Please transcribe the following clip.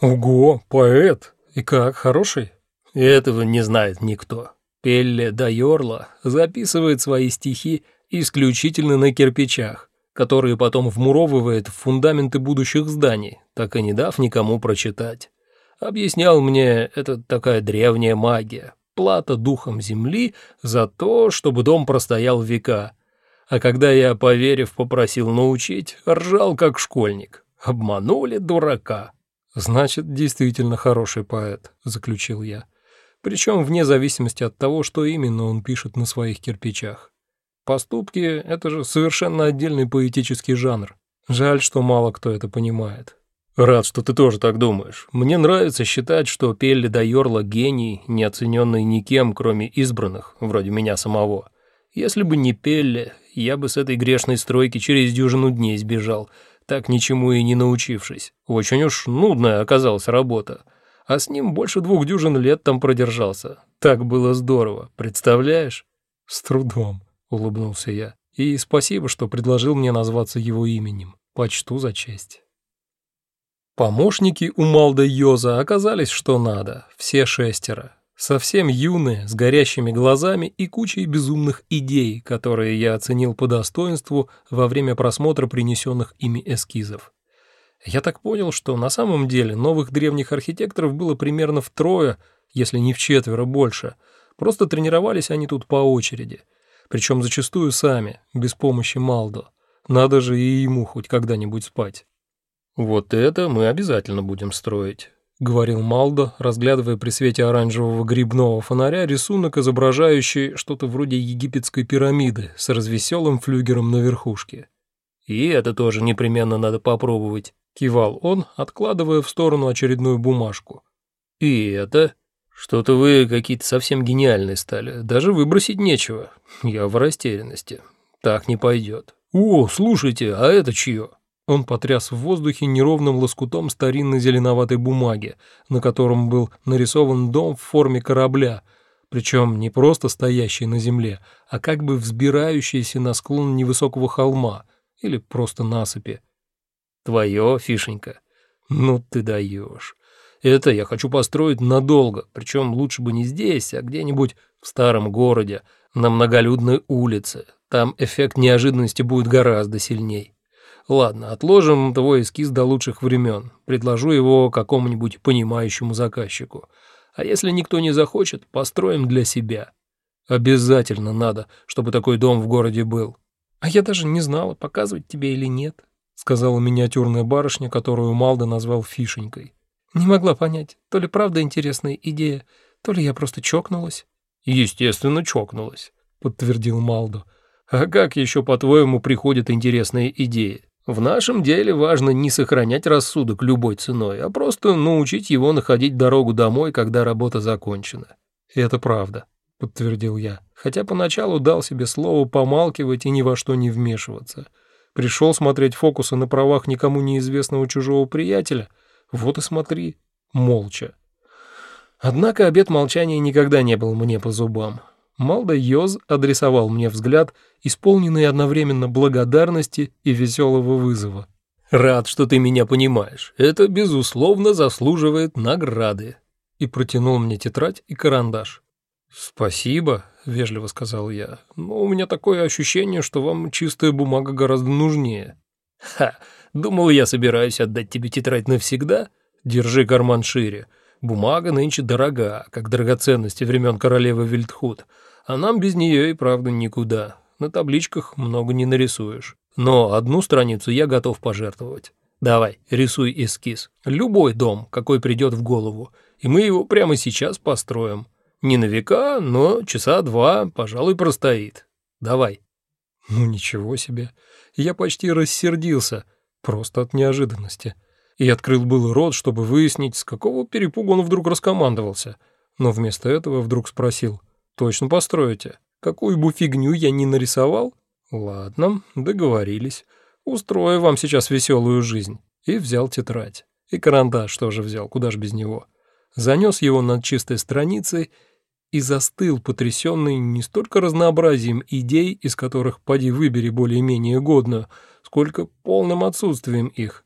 Ого, поэт! И как, хороший? Этого не знает никто. Пелле да Йорла записывает свои стихи исключительно на кирпичах, которые потом вмуровывает в фундаменты будущих зданий, так и не дав никому прочитать. Объяснял мне, это такая древняя магия, плата духом земли за то, чтобы дом простоял века. А когда я, поверив, попросил научить, ржал как школьник. Обманули дурака. «Значит, действительно хороший поэт», — заключил я. Причем вне зависимости от того, что именно он пишет на своих кирпичах. Поступки — это же совершенно отдельный поэтический жанр. Жаль, что мало кто это понимает. Рад, что ты тоже так думаешь. Мне нравится считать, что Пелли да Йорла гений, не оцененный никем, кроме избранных, вроде меня самого. Если бы не Пелли, я бы с этой грешной стройки через дюжину дней сбежал, так ничему и не научившись. Очень уж нудная оказалась работа. А с ним больше двух дюжин лет там продержался. Так было здорово, представляешь? С трудом, улыбнулся я. И спасибо, что предложил мне назваться его именем. Почту за честь. Помощники у Малда Йоза оказались что надо, все шестеро. Совсем юные, с горящими глазами и кучей безумных идей, которые я оценил по достоинству во время просмотра принесенных ими эскизов. Я так понял, что на самом деле новых древних архитекторов было примерно втрое, если не в четверо больше. Просто тренировались они тут по очереди. Причем зачастую сами, без помощи Малдо. Надо же и ему хоть когда-нибудь спать. «Вот это мы обязательно будем строить», — говорил Малдо, разглядывая при свете оранжевого грибного фонаря рисунок, изображающий что-то вроде египетской пирамиды с развеселым флюгером на верхушке. «И это тоже непременно надо попробовать», — кивал он, откладывая в сторону очередную бумажку. «И это...» «Что-то вы какие-то совсем гениальные стали. Даже выбросить нечего. Я в растерянности. Так не пойдет. О, слушайте, а это чье?» Он потряс в воздухе неровным лоскутом старинной зеленоватой бумаги, на котором был нарисован дом в форме корабля, причем не просто стоящий на земле, а как бы взбирающийся на склон невысокого холма или просто насыпи. «Твое, Фишенька? Ну ты даешь. Это я хочу построить надолго, причем лучше бы не здесь, а где-нибудь в старом городе, на многолюдной улице. Там эффект неожиданности будет гораздо сильней». Ладно, отложим твой эскиз до лучших времен. Предложу его какому-нибудь понимающему заказчику. А если никто не захочет, построим для себя. Обязательно надо, чтобы такой дом в городе был. А я даже не знала, показывать тебе или нет, сказала миниатюрная барышня, которую Малда назвал Фишенькой. Не могла понять, то ли правда интересная идея, то ли я просто чокнулась. Естественно, чокнулась, подтвердил Малдо. А как еще, по-твоему, приходят интересные идеи? В нашем деле важно не сохранять рассудок любой ценой, а просто научить его находить дорогу домой, когда работа закончена. И это правда, подтвердил я, хотя поначалу дал себе слово помалкивать и ни во что не вмешиваться. Пришел смотреть фокусы на правах никому неизвестного чужого приятеля, вот и смотри, молча. Однако обет молчания никогда не был мне по зубам. Малда Йоз адресовал мне взгляд, исполненный одновременно благодарности и веселого вызова. «Рад, что ты меня понимаешь. Это, безусловно, заслуживает награды». И протянул мне тетрадь и карандаш. «Спасибо», — вежливо сказал я, — «но у меня такое ощущение, что вам чистая бумага гораздо нужнее». «Ха, думал, я собираюсь отдать тебе тетрадь навсегда? Держи карман шире. Бумага нынче дорога, как драгоценности времен королевы Вильдхут, а нам без нее и правда никуда. На табличках много не нарисуешь. Но одну страницу я готов пожертвовать. Давай, рисуй эскиз. Любой дом, какой придет в голову. И мы его прямо сейчас построим. Не на века, но часа два, пожалуй, простоит. Давай. Ну ничего себе. Я почти рассердился. Просто от неожиданности. И открыл был рот, чтобы выяснить, с какого перепугу он вдруг раскомандовался. Но вместо этого вдруг спросил. Точно построите? Какую бы фигню я ни нарисовал? Ладно, договорились. Устрою вам сейчас веселую жизнь. И взял тетрадь. И карандаш тоже взял, куда ж без него. Занес его над чистой страницей и застыл, потрясенный не столько разнообразием идей, из которых поди выбери более-менее годную, сколько полным отсутствием их.